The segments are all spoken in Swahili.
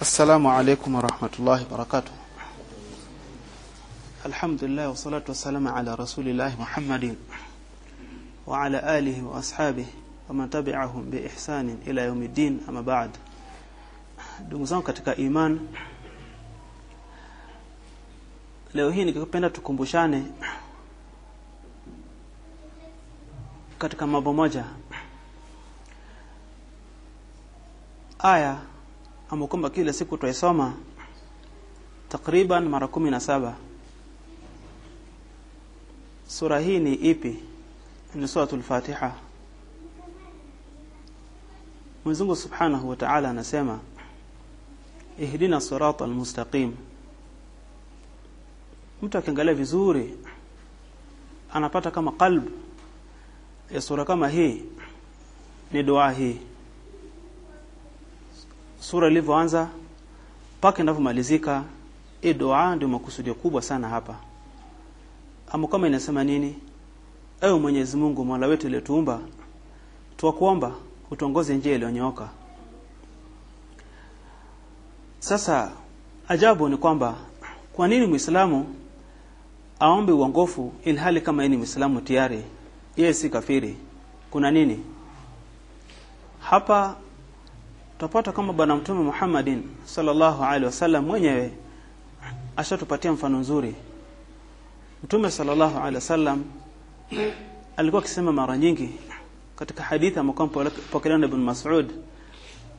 السلام عليكم ورحمة الله وبركاته الحمد لله والصلاة والسلام على رسول الله محمد وعلى آله وأصحابه ومن تبعهم بإحسان إلى يوم الدين أما بعد ndugu zangu katika iman leo hii nikipenda tukumbushane katika mambo moja aya ama kwamba kila siku twaisoma takriban mara kumi na saba. Sura hii ni ipi? Ni suratul fatiha. Mwenyezi Subhanahu wa Ta'ala anasema ihdina sirata almustaqim mtu akiangalia vizuri anapata kama qalb ya sura kama hii ni dua hii sura ilivyoanza mpaka inavyomalizika hii dua ndio makusudio kubwa sana hapa. Ama kama inasema nini? Ewe Mwenyezi Mungu Mola wetu aliyetuumba tuwakuomba utuongoze njia iliyonyooka. Sasa ajabu ni kwamba kwa nini mwislamu aombe uongofu ilhali kama yeye ni mwislamu tayari? Yeye si kafiri. Kuna nini? Hapa tutapata kama bwana mtume Muhammadin sallallahu alaihi wasallam mwenyewe ashatupatia mfano nzuri. Mtume sallallahu alaihi wasallam alikuwa akisema mara nyingi katika hadithi ambayo pokelewa na Ibn Mas'ud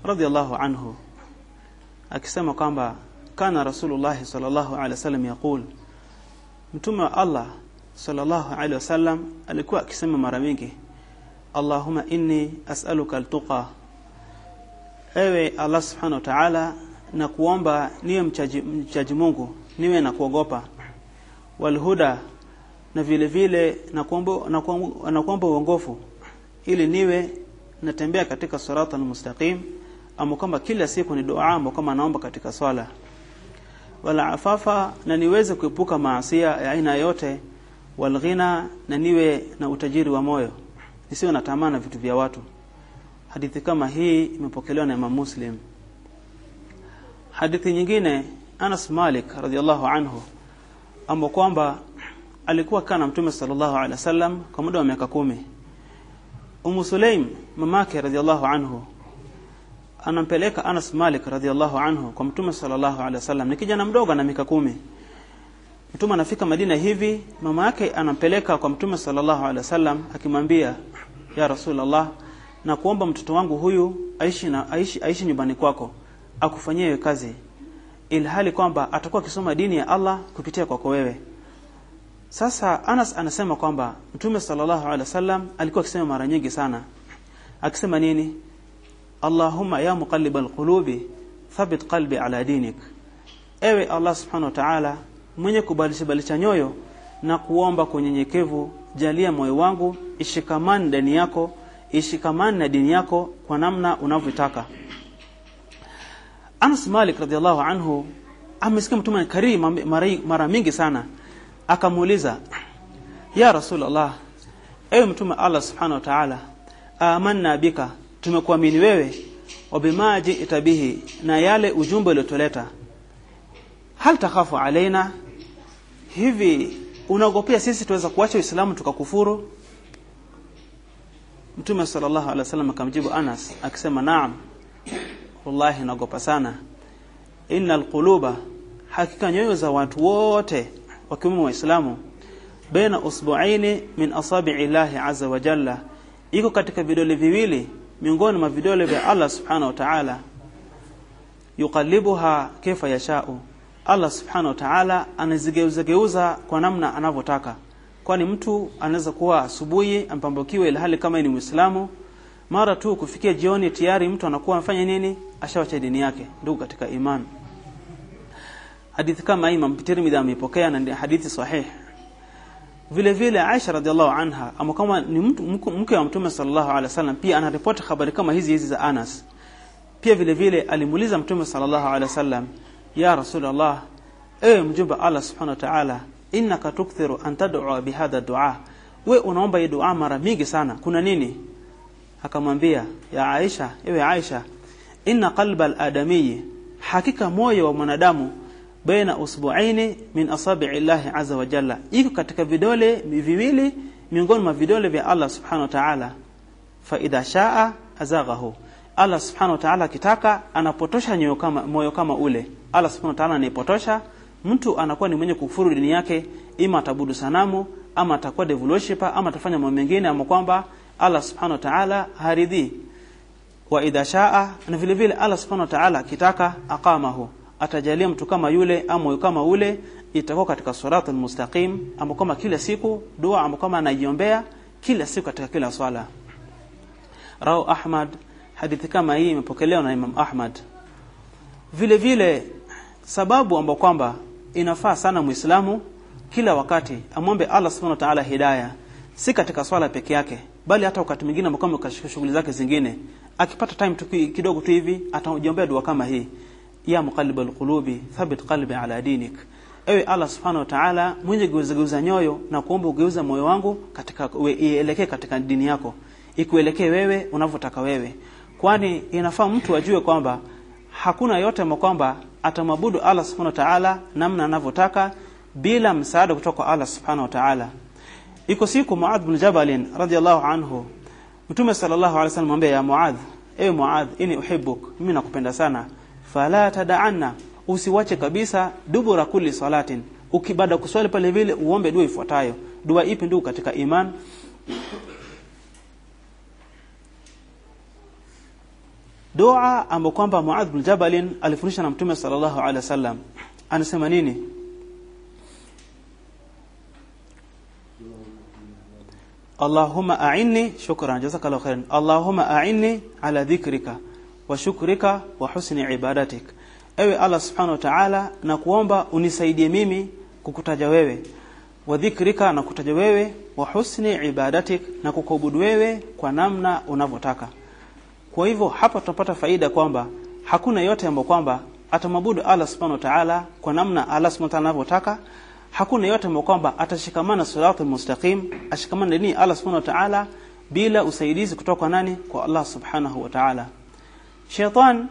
radhiyallahu anhu akisema kwamba kana rasulullah sallallahu alaihi wasallam yaqul mtume wa Allah sallallahu alaihi wasallam alikuwa akisema mara nyingi, Allahumma inni as'aluka al-tuqa ewe Allah subhanahu wa ta'ala na kuomba niwe mchaji, mchaji Mungu niwe na kuogopa. Walhuda na vile vile na kuomba uongofu ili niwe natembea katika sirata almustaqim ama kama kila siku ni dua ama kama naomba katika swala. Wala afafa na niweze kuepuka maasia ya aina yote. Walghina na niwe na utajiri wa moyo nisiwe na tamaa na vitu vya watu hadithi kama hii imepokelewa na Imam Muslim. Hadithi nyingine Anas Malik radhiallahu anhu ambo kwamba alikuwa kana mtume sallallahu alaihi wasallam kwa muda wa miaka kumi. Umu Sulaim mamake radhiallahu anhu anampeleka Anas Malik radhiallahu anhu kwa mtume sallallahu alaihi wasallam. Ni kijana mdogo na miaka kumi. Mtume anafika Madina hivi mama yake anampeleka kwa mtume sallallahu alaihi wasallam akimwambia ya Rasulullah na kuomba mtoto wangu huyu aishi na aishi, aishi nyumbani kwako akufanyie kazi ilhali kwamba atakuwa akisoma dini ya Allah kupitia kwako wewe. Sasa Anas anasema kwamba Mtume sallallahu alaihi wasallam alikuwa akisema mara nyingi sana akisema nini? Allahumma ya muqallibal qulubi thabit qalbi ala dinik. Ewe Allah subhanahu wa ta'ala mwenye kubadilisha badilisha nyoyo na kuomba kwa unyenyekevu jalia moyo wangu ishikamani ndani yako ishikamane na dini yako kwa namna unavyotaka. Anas Malik radhiallahu anhu amesikia mtume kariri mara mingi sana. Akamuuliza ya rasulullah ewe mtume Allah subhanahu wa ta'ala amanna bika tumekuamini wewe wa itabihi na yale ujumbe uliotoleta hal takhafu alaina? Hivi unaogopea sisi tuweza kuacha uislamu tukakufuru mtume sallallahu alaihi wasallam akamjibu Anas akisema naam wallahi naogopa sana. Innal quluba hakika nyoyo za watu wote wakiwemo waislamu baina usbu'aini min asabi'i llahi azza wa jalla iko katika vidole viwili miongoni mwa vidole vya Allah subhanahu wa ta'ala. Yuqallibuha kaifa yasha'u Allah subhanahu wa ta'ala anazigeuza geuza kwa namna anavyotaka kwani mtu anaweza kuwa asubuhi ampambukiwe ile hali kama ni Muislamu mara tu kufikia jioni tayari mtu anakuwa amfanya nini? Ashawacha dini yake. Ndugu katika imani. Hadithi kama hii Imam Tirmidhi ameipokea na ndio hadithi sahih. Vile vile Aisha radhiallahu anha ama kama ni mke wa Mtume sallallahu alaihi wasallam pia anaripoti habari kama hizi hizi za Anas. Pia vile vile alimuuliza Mtume sallallahu alaihi wasallam ya Rasulullah ewe mjumbe Allah subhanahu wa ta'ala innaka tukthiru an tad'u bihadha du'a. We unaomba hii dua mara mingi sana. Kuna nini? Akamwambia ya Aisha ewe Aisha inna qalba al-adamiyyi hakika moyo wa mwanadamu baina usbu'aini min asabi'i llahi azza wa jalla. Iko katika vidole viwili miongoni mwa vidole vya Allah subhanahu wa ta'ala. Fa idha shaa azaghahu. Allah subhanahu wa ta'ala akitaka anapotosha nyoyo kama moyo kama ule. Allah subhanahu wa ta'ala anipotosha mtu anakuwa ni mwenye kufuru dini yake ima atabudu sanamu ama atakuwa devil worshipper ama atafanya mambo mengine ama kwamba Allah subhanahu wa ta'ala haridhi. Wa idha shaa na vile vile Allah subhanahu wa ta'ala akitaka aqamahu. Atajalia mtu kama yule ama kama ule itakuwa katika suratul mustaqim ama kama kila siku dua ama kama anaiombea kila siku katika kila swala. Rao Ahmad hadithi kama hii imepokelewa na Imam Ahmad. Vile vile sababu ambayo kwamba inafaa sana Muislamu kila wakati amwombe Allah Subhanahu wa Ta'ala hidayah si katika swala peke yake bali hata wakati mwingine ambapo katika shughuli zake zingine. Akipata time tu kidogo tu hivi atajiombea dua kama hii. Ya muqallibal qulubi thabit qalbi ala dinik. Ewe Allah subhanahu wa ta'ala mwenye geuza nyoyo na kuomba ugeuza moyo wangu katika ielekee katika dini yako. Ikuelekee wewe unavyotaka wewe. Kwani inafaa mtu ajue kwamba hakuna yote kwamba atamwabudu Allah subhanahu wa ta'ala namna anavyotaka bila msaada kutoka kwa Allah subhanahu wa ta'ala. Iko siku Muadh bin Jabal radhiyallahu anhu Mtume sallallahu alaihi wasallam amwambia ya Muadh ewe Muadh ini uhibbuk mimi nakupenda sana. Fala tad'anna usiwache kabisa dubura kulli salatin. Ukibada kuswali pale vile uombe dua ifuatayo. Dua ipi ndugu katika iman dua ambayo kwamba Muadh bin Jabal alifundisha na Mtume sallallahu alaihi wasallam. Anasema nini? Allahumma a'inni shukran jazakallahu khairan. Allahumma a'inni ala dhikrika wa shukrika wa husni ibadatik. Ewe Allah subhanahu wa ta'ala na kuomba unisaidie mimi kukutaja wewe. Wa dhikrika na kutaja wewe. Wa husni ibadatik na kukuabudu wewe kwa namna unavyotaka kwa hivyo hapa tutapata faida kwamba hakuna yote ambayo kwamba atamwabudu Allah subhanahu wa ta'ala kwa namna Allah subhanahu wa ta'ala anavyotaka. Hakuna yote ambayo kwamba atashikamana siratul mustaqim ashikamana dini Allah subhanahu wa ta'ala bila usaidizi kutoka kwa nani? Kwa Allah subhanahu wa ta'ala. Shaitan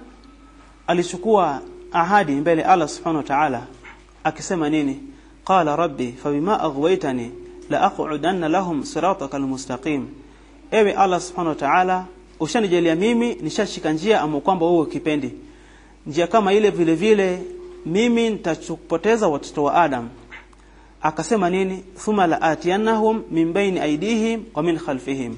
alichukua ahadi mbele Allah subhanahu wa ta'ala akisema nini? Qala rabbi fabima aghwaytani la aq'udanna lahum siratakal mustaqim. Ewe Allah subhanahu wa ta'ala ushanijalia mimi nishashika njia ama kwamba wewe ukipendi. Njia kama ile vile vile mimi nitachupoteza watoto wa Adam. Akasema nini? Thumma la atiyanahum min baini aidihim wa min khalfihim.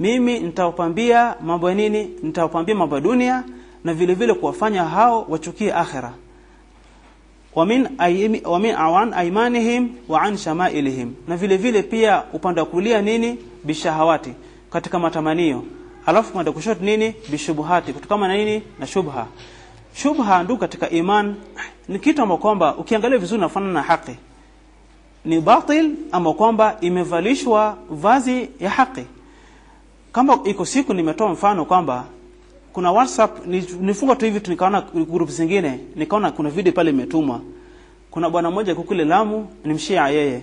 Mimi nitawapambia mambo ya nini? Nitawapambia mambo ya dunia na vile vile kuwafanya hao wachukie akhera. Wa min aymi wa min awan aymanihim wa an shamailihim. Na vile vile pia upande wa kulia nini? Bishahawati katika matamanio alafu mwenda kushoto nini? Bishubuhati kutokana na nini? Na shubha. Shubha ndugu katika iman ni kitu ambacho kwamba ukiangalia vizuri nafanana na haki. Ni batil ama kwamba imevalishwa vazi ya haki. Kama iko siku nimetoa mfano kwamba kuna WhatsApp nifunga tu hivi nikaona group zingine nikaona kuna video pale imetumwa. Kuna bwana mmoja kule Lamu ni mshia yeye.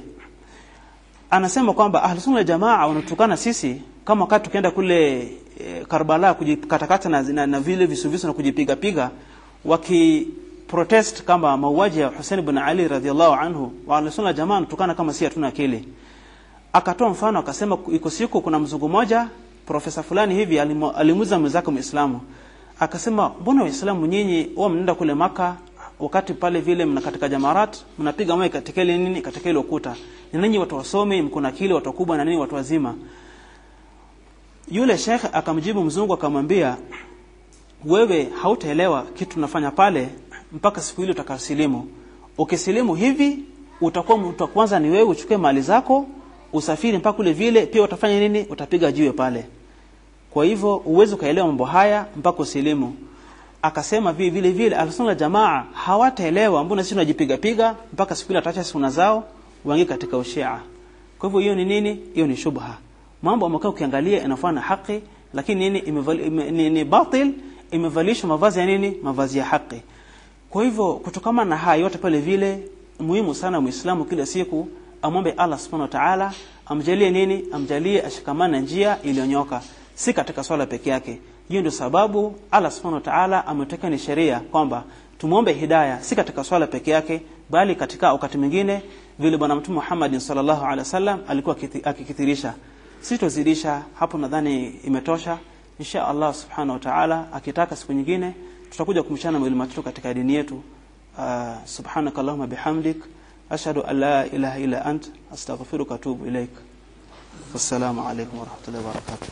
Anasema kwamba ahlusunna jamaa wanatukana sisi kama wakati tukienda kule e, Karbala kujikatakata na, na, na vile visuvisu na kujipiga piga waki protest kama mauaji ya Hussein ibn Ali radhiallahu anhu wa sunna jamaa tukana kama si hatuna akili. Akatoa mfano akasema iko siku kuna mzungu mmoja profesa fulani hivi alimuza mwenzake muislamu. Akasema mbona waislamu nyinyi wao mnaenda kule maka wakati pale vile mna katika jamarat mnapiga mawe katika ile nini katika ile ukuta? Ni ninyi watu wasome mko na akili watu wakubwa na nini watu wazima yule shekhe akamjibu mzungu akamwambia wewe hautaelewa kitu tunafanya pale mpaka siku ile utakasilimu. Ukisilimu hivi utakuwa mtu wa kwanza ni wewe uchukue mali zako usafiri mpaka kule vile pia utafanya nini? Utapiga jiwe pale. Kwa hivyo uweze ukaelewa mambo haya mpaka usilimu. Akasema vile vile vile alsunna jamaa hawataelewa mbona sisi tunajipiga piga mpaka siku ile ataacha sunna zao waingie katika ushia. Kwa hivyo hiyo ni nini? Hiyo ni shubha mambo ambayo ukiangalia inafanana haki lakini nini imevali, ime, ni, batil imevalishwa mavazi ya nini? Mavazi ya haki. Kwa hivyo kutokana na haya yote pale vile muhimu sana muislamu kila siku amwombe Allah subhanahu wa ta'ala amjalie nini? Amjalie ashikamane na njia iliyonyoka. Si katika swala peke yake. Hiyo ndio sababu Allah subhanahu wa ta'ala ameteka ni sheria kwamba tumuombe hidayah si katika swala peke yake bali katika wakati mwingine vile bwana mtume Muhammad sallallahu alaihi wasallam alikuwa akikithirisha sitozidisha hapo nadhani imetosha. Insha Allah subhanahu wa ta'ala akitaka siku nyingine tutakuja kumshana mwili matatu katika dini yetu. Uh, subhanaka allahumma bihamdik ashhadu an la ilaha illa ant astaghfiruka wa atubu ilaik. Wassalamu alaykum wa rahmatullahi wa barakatuh